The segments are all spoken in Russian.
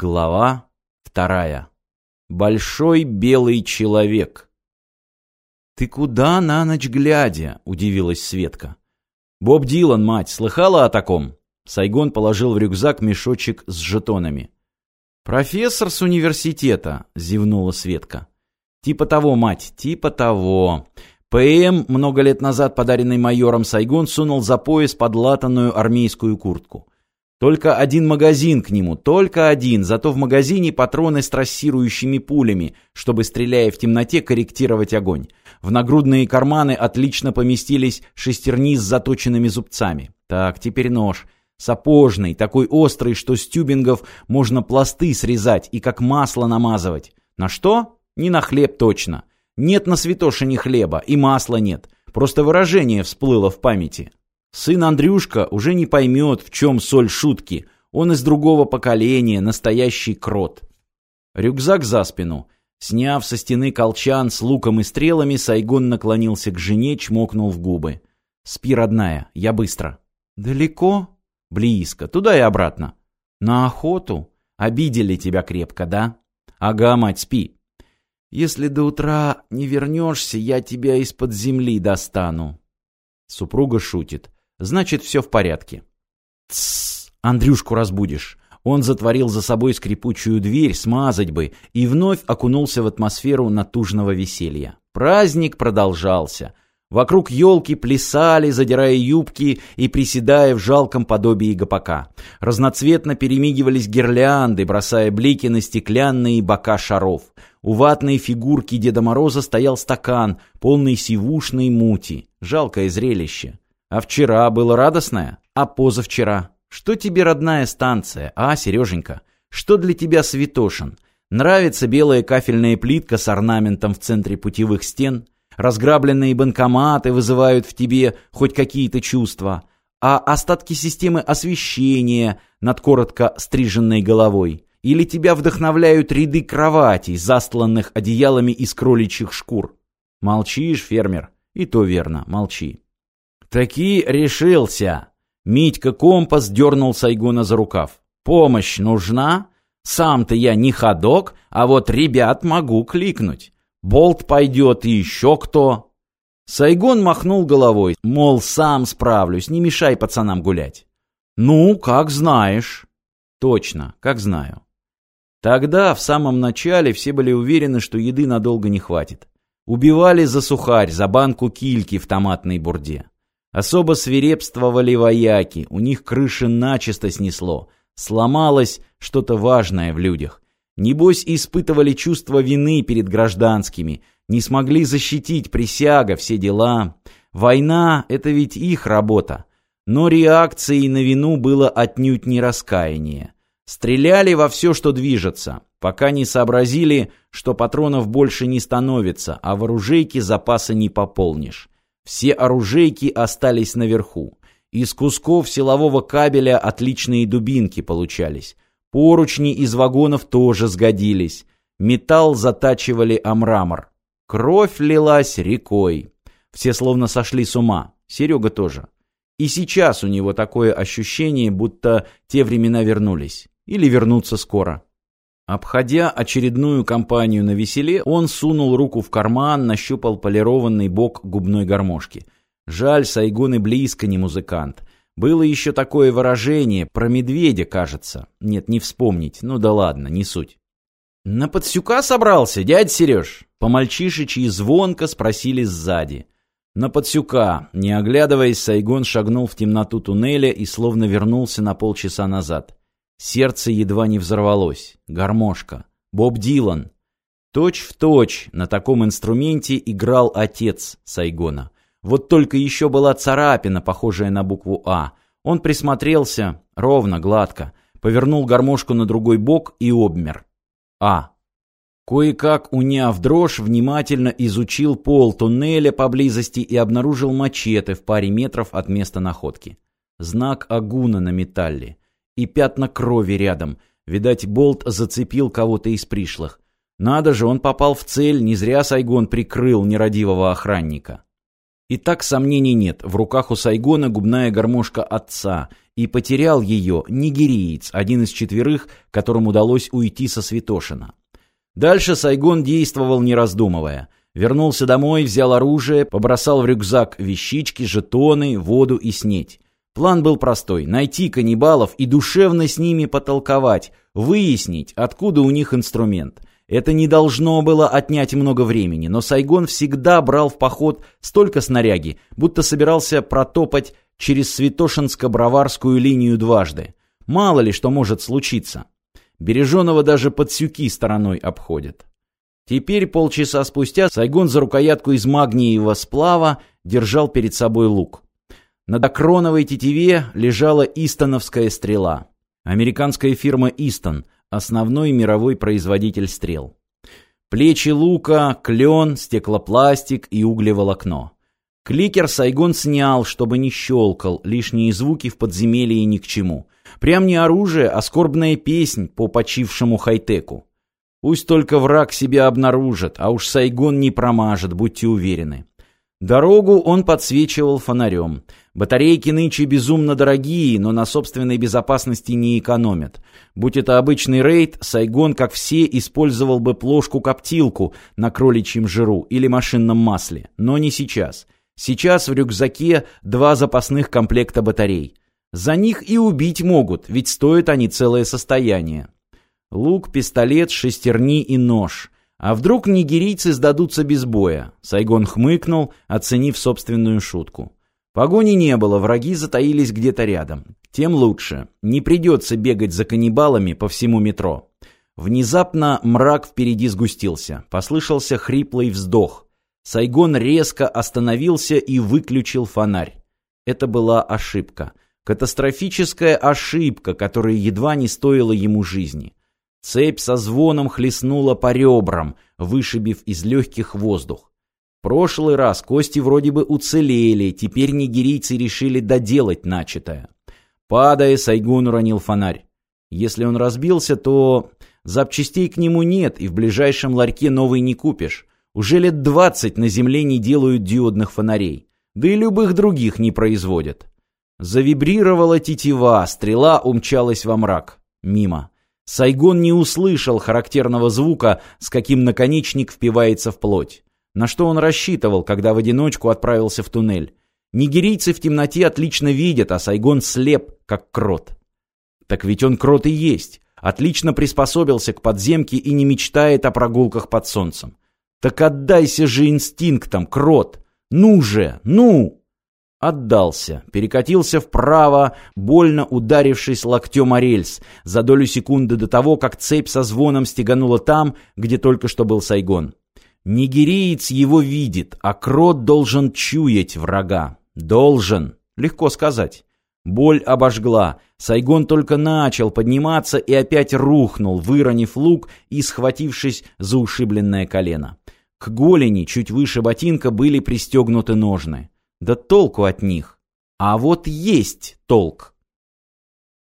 Глава вторая. Большой белый человек. «Ты куда на ночь глядя?» — удивилась Светка. «Боб Дилан, мать, слыхала о таком?» Сайгон положил в рюкзак мешочек с жетонами. «Профессор с университета», — зевнула Светка. «Типа того, мать, типа того. ПМ, много лет назад подаренный майором Сайгон, сунул за пояс подлатанную армейскую куртку. Только один магазин к нему, только один, зато в магазине патроны с трассирующими пулями, чтобы, стреляя в темноте, корректировать огонь. В нагрудные карманы отлично поместились шестерни с заточенными зубцами. Так, теперь нож. Сапожный, такой острый, что с тюбингов можно пласты срезать и как масло намазывать. На что? Не на хлеб точно. Нет на святошине хлеба, и масла нет. Просто выражение всплыло в памяти. Сын Андрюшка уже не поймет, в чем соль шутки. Он из другого поколения, настоящий крот. Рюкзак за спину. Сняв со стены колчан с луком и стрелами, Сайгон наклонился к жене, чмокнул в губы. «Спи, родная, я быстро». «Далеко?» «Близко. Туда и обратно». «На охоту? Обидели тебя крепко, да?» «Ага, мать, спи. Если до утра не вернешься, я тебя из-под земли достану. Супруга шутит. Значит, все в порядке. Тссс, Андрюшку разбудишь. Он затворил за собой скрипучую дверь, смазать бы, и вновь окунулся в атмосферу натужного веселья. Праздник продолжался. Вокруг елки плясали, задирая юбки и приседая в жалком подобии гопака. Разноцветно перемигивались гирлянды, бросая блики на стеклянные бока шаров. У ватной фигурки Деда Мороза стоял стакан, полный сивушной мути. Жалкое зрелище. А вчера было радостное? А позавчера? Что тебе родная станция, а, Сереженька? Что для тебя Святошин? Нравится белая кафельная плитка с орнаментом в центре путевых стен – Разграбленные банкоматы вызывают в тебе хоть какие-то чувства, а остатки системы освещения над коротко стриженной головой. Или тебя вдохновляют ряды кроватей, застланных одеялами из кроличьих шкур. Молчишь, фермер? И то верно, молчи. Таки решился. Митька Компас дернул Сайгона за рукав. Помощь нужна? Сам-то я не ходок, а вот ребят могу кликнуть. Болт пойдет и еще кто. Сайгон махнул головой, мол, сам справлюсь, не мешай пацанам гулять. Ну, как знаешь. Точно, как знаю. Тогда, в самом начале, все были уверены, что еды надолго не хватит. Убивали за сухарь, за банку кильки в томатной бурде. Особо свирепствовали вояки, у них крыши начисто снесло. Сломалось что-то важное в людях. Небось, испытывали чувство вины перед гражданскими, не смогли защитить присяга, все дела. Война — это ведь их работа. Но реакцией на вину было отнюдь не раскаяние. Стреляли во все, что движется, пока не сообразили, что патронов больше не становится, а в оружейке запаса не пополнишь. Все оружейки остались наверху. Из кусков силового кабеля отличные дубинки получались. Поручни из вагонов тоже сгодились. Металл затачивали о мрамор. Кровь лилась рекой. Все словно сошли с ума. Серега тоже. И сейчас у него такое ощущение, будто те времена вернулись. Или вернутся скоро. Обходя очередную компанию на веселе, он сунул руку в карман, нащупал полированный бок губной гармошки. Жаль, Сайгон и близко не музыкант. Было еще такое выражение, про медведя, кажется. Нет, не вспомнить, ну да ладно, не суть. «На подсюка собрался, дядь Сереж?» По-мальчишечьи звонко спросили сзади. На подсюка, не оглядываясь, Сайгон шагнул в темноту туннеля и словно вернулся на полчаса назад. Сердце едва не взорвалось. Гармошка. Боб Дилан. Точь в точь на таком инструменте играл отец Сайгона. Вот только еще была царапина, похожая на букву «А». Он присмотрелся, ровно, гладко, повернул гармошку на другой бок и обмер. «А». Кое-как, уняв дрожь, внимательно изучил пол туннеля поблизости и обнаружил мачете в паре метров от места находки. Знак агуна на металле. И пятна крови рядом. Видать, болт зацепил кого-то из пришлых. Надо же, он попал в цель, не зря Сайгон прикрыл нерадивого охранника. И так сомнений нет, в руках у Сайгона губная гармошка отца, и потерял ее нигериец, один из четверых, которым удалось уйти со Святошина. Дальше Сайгон действовал не раздумывая. Вернулся домой, взял оружие, побросал в рюкзак вещички, жетоны, воду и снеть. План был простой – найти каннибалов и душевно с ними потолковать, выяснить, откуда у них инструмент – это не должно было отнять много времени, но Сайгон всегда брал в поход столько снаряги, будто собирался протопать через Святошинско-Броварскую линию дважды. Мало ли что может случиться. Береженого даже подсюки стороной обходят. Теперь, полчаса спустя, Сайгон за рукоятку из магниевого сплава держал перед собой лук. На докроновой тетиве лежала истоновская стрела. Американская фирма «Истон» — основной мировой производитель стрел. Плечи лука, клен, стеклопластик и углеволокно. Кликер Сайгон снял, чтобы не щелкал, лишние звуки в подземелье ни к чему. Прям не оружие, а скорбная песнь по почившему хай-теку. Пусть только враг себя обнаружит, а уж Сайгон не промажет, будьте уверены. Дорогу он подсвечивал фонарем. Батарейки нынче безумно дорогие, но на собственной безопасности не экономят. Будь это обычный рейд, Сайгон, как все, использовал бы плошку-коптилку на кроличьем жиру или машинном масле. Но не сейчас. Сейчас в рюкзаке два запасных комплекта батарей. За них и убить могут, ведь стоят они целое состояние. Лук, пистолет, шестерни и нож. А вдруг нигерийцы сдадутся без боя? Сайгон хмыкнул, оценив собственную шутку. Погони не было, враги затаились где-то рядом. Тем лучше. Не придется бегать за каннибалами по всему метро. Внезапно мрак впереди сгустился. Послышался хриплый вздох. Сайгон резко остановился и выключил фонарь. Это была ошибка. Катастрофическая ошибка, которая едва не стоила ему жизни. Цепь со звоном хлестнула по ребрам, вышибив из легких воздух прошлый раз кости вроде бы уцелели, теперь нигерийцы решили доделать начатое. Падая, Сайгун уронил фонарь. Если он разбился, то запчастей к нему нет, и в ближайшем ларьке новый не купишь. Уже лет двадцать на земле не делают диодных фонарей. Да и любых других не производят. Завибрировала тетива, стрела умчалась во мрак. Мимо. Сайгон не услышал характерного звука, с каким наконечник впивается в плоть. На что он рассчитывал, когда в одиночку отправился в туннель? Нигерийцы в темноте отлично видят, а Сайгон слеп, как крот. Так ведь он крот и есть. Отлично приспособился к подземке и не мечтает о прогулках под солнцем. Так отдайся же инстинктам, крот! Ну же, ну! Отдался, перекатился вправо, больно ударившись локтем о рельс, за долю секунды до того, как цепь со звоном стеганула там, где только что был Сайгон. Нигериец его видит, а крот должен чуять врага. Должен. Легко сказать. Боль обожгла. Сайгон только начал подниматься и опять рухнул, выронив лук и схватившись за ушибленное колено. К голени, чуть выше ботинка, были пристегнуты ножны. Да толку от них. А вот есть толк.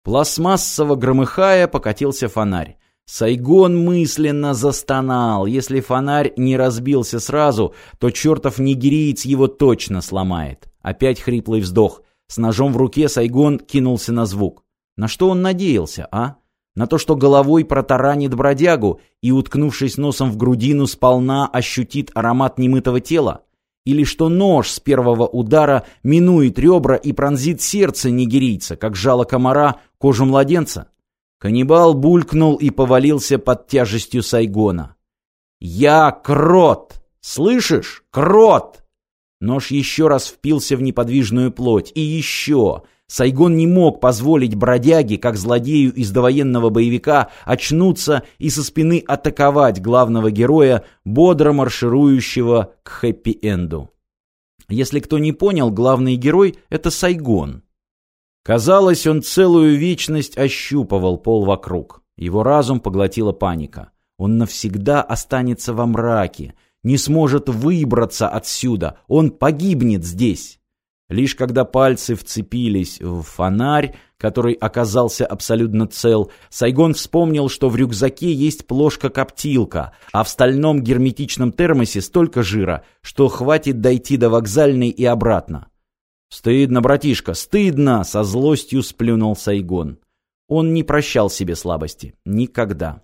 Пластмассово громыхая покатился фонарь. Сайгон мысленно застонал. Если фонарь не разбился сразу, то чертов нигериец его точно сломает. Опять хриплый вздох. С ножом в руке Сайгон кинулся на звук. На что он надеялся, а? На то, что головой протаранит бродягу и, уткнувшись носом в грудину, сполна ощутит аромат немытого тела? Или что нож с первого удара минует ребра и пронзит сердце нигерийца, как жало комара кожу младенца? Каннибал булькнул и повалился под тяжестью Сайгона. «Я крот! Слышишь? Крот!» Нож еще раз впился в неподвижную плоть. И еще. Сайгон не мог позволить бродяге, как злодею из довоенного боевика, очнуться и со спины атаковать главного героя, бодро марширующего к хэппи-энду. Если кто не понял, главный герой — это Сайгон. Казалось, он целую вечность ощупывал пол вокруг. Его разум поглотила паника. Он навсегда останется во мраке, не сможет выбраться отсюда, он погибнет здесь. Лишь когда пальцы вцепились в фонарь, который оказался абсолютно цел, Сайгон вспомнил, что в рюкзаке есть плошка-коптилка, а в стальном герметичном термосе столько жира, что хватит дойти до вокзальной и обратно. «Стыдно, братишка, стыдно!» — со злостью сплюнул Сайгон. Он не прощал себе слабости. Никогда.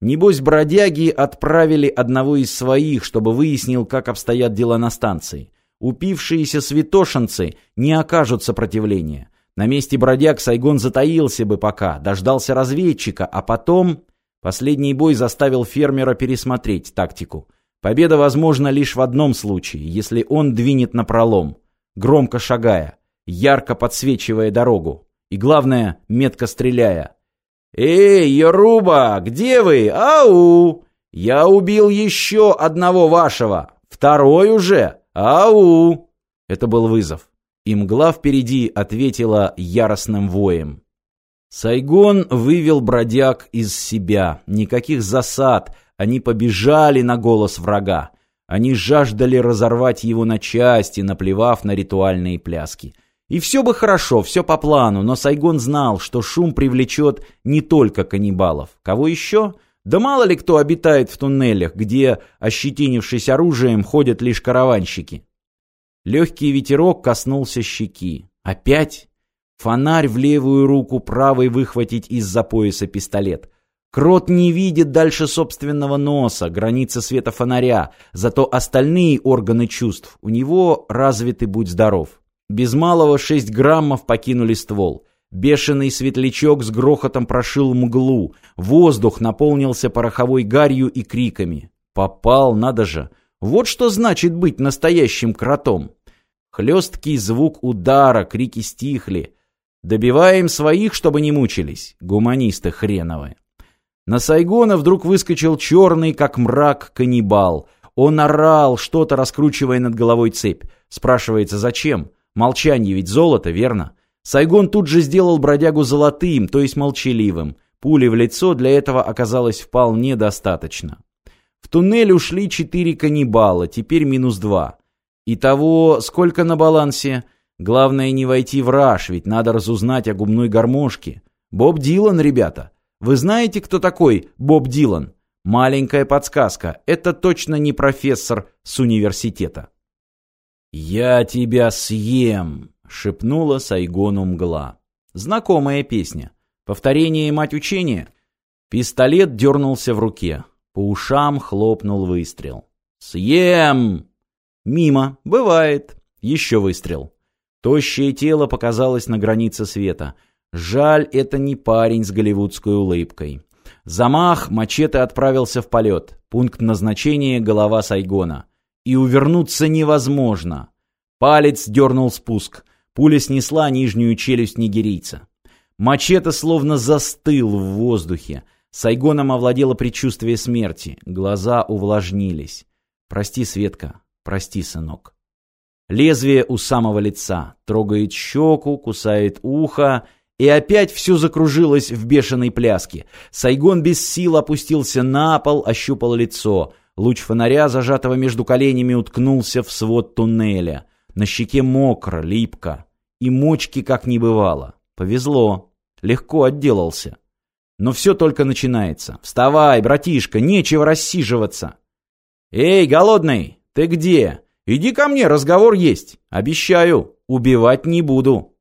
Небось, бродяги отправили одного из своих, чтобы выяснил, как обстоят дела на станции. Упившиеся святошинцы не окажут сопротивления. На месте бродяг Сайгон затаился бы пока, дождался разведчика, а потом... Последний бой заставил фермера пересмотреть тактику. Победа возможна лишь в одном случае, если он двинет на пролом, громко шагая, ярко подсвечивая дорогу и, главное, метко стреляя. «Эй, Яруба, где вы? Ау! Я убил еще одного вашего! Второй уже! Ау!» Это был вызов. И мгла впереди ответила яростным воем. Сайгон вывел бродяг из себя. Никаких засад. Они побежали на голос врага. Они жаждали разорвать его на части, наплевав на ритуальные пляски. И все бы хорошо, все по плану, но Сайгон знал, что шум привлечет не только каннибалов. Кого еще? Да мало ли кто обитает в туннелях, где, ощетинившись оружием, ходят лишь караванщики. Легкий ветерок коснулся щеки. Опять? Фонарь в левую руку, правой выхватить из-за пояса пистолет. Крот не видит дальше собственного носа, границы света фонаря, зато остальные органы чувств у него развиты, будь здоров. Без малого шесть граммов покинули ствол. Бешеный светлячок с грохотом прошил мглу. Воздух наполнился пороховой гарью и криками. Попал, надо же. Вот что значит быть настоящим кротом. Хлесткий звук удара, крики стихли. Добиваем своих, чтобы не мучились. Гуманисты хреновые. На Сайгона вдруг выскочил черный, как мрак, каннибал. Он орал, что-то раскручивая над головой цепь. Спрашивается, зачем? Молчание ведь золото, верно? Сайгон тут же сделал бродягу золотым, то есть молчаливым. Пули в лицо для этого оказалось вполне достаточно. В туннель ушли четыре каннибала, теперь минус два. Итого, сколько на балансе? Главное не войти в раж, ведь надо разузнать о губной гармошке. Боб Дилан, ребята. Вы знаете, кто такой Боб Дилан? Маленькая подсказка. Это точно не профессор с университета. «Я тебя съем!» — шепнула Сайгону мгла. Знакомая песня. Повторение мать учения. Пистолет дернулся в руке. По ушам хлопнул выстрел. «Съем!» Мимо. Бывает. Еще выстрел. Тощее тело показалось на границе света. Жаль, это не парень с голливудской улыбкой. Замах, мачете отправился в полет. Пункт назначения — голова Сайгона. И увернуться невозможно. Палец дернул спуск. Пуля снесла нижнюю челюсть нигерийца. Мачете словно застыл в воздухе. Сайгоном овладело предчувствие смерти. Глаза увлажнились. «Прости, Светка, прости, сынок». Лезвие у самого лица. Трогает щеку, кусает ухо. И опять все закружилось в бешеной пляске. Сайгон без сил опустился на пол, ощупал лицо. Луч фонаря, зажатого между коленями, уткнулся в свод туннеля. На щеке мокро, липко. И мочки как не бывало. Повезло. Легко отделался. Но все только начинается. Вставай, братишка, нечего рассиживаться. Эй, голодный, ты где? Иди ко мне, разговор есть. Обещаю, убивать не буду.